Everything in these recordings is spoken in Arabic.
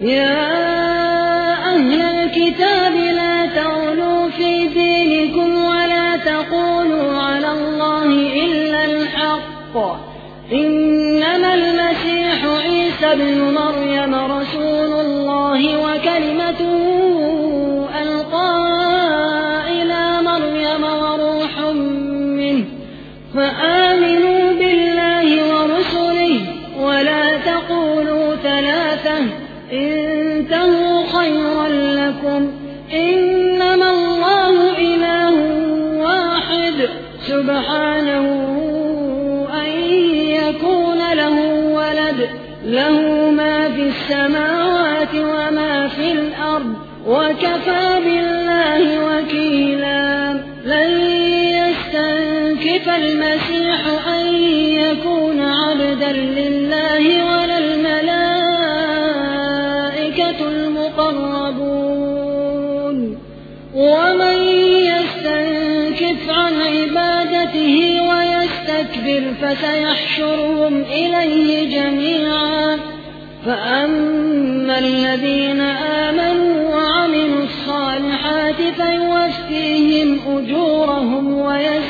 يا أهل الكتاب لا تغلوا في دينكم ولا تقولوا على الله إلا الحق. إنما المسيح عيسى بن مريم رسول الله وكلمته ألقى إلى مريم وروح منه. فآمنوا لكم إنما الله إله واحد سبحانه أن يكون له ولد له ما في السماوات وما في الأرض وكفى بالله وكيلا لن يستنكف المسيح أن يكون عبدا لله ولا الملائكة المقربون ومن يستنكف عن عبادته ويستكبر فسيحشرهم إليه جميعا. فأما الذين آمنوا وعملوا الصالحات فيوفيهم أجورهم ويزيدهم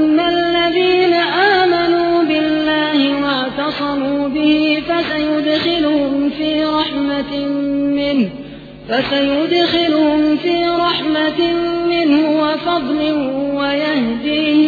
فسيدخلهم في رحمة منه فسيدخلهم في رحمة منه وفضل ويهدي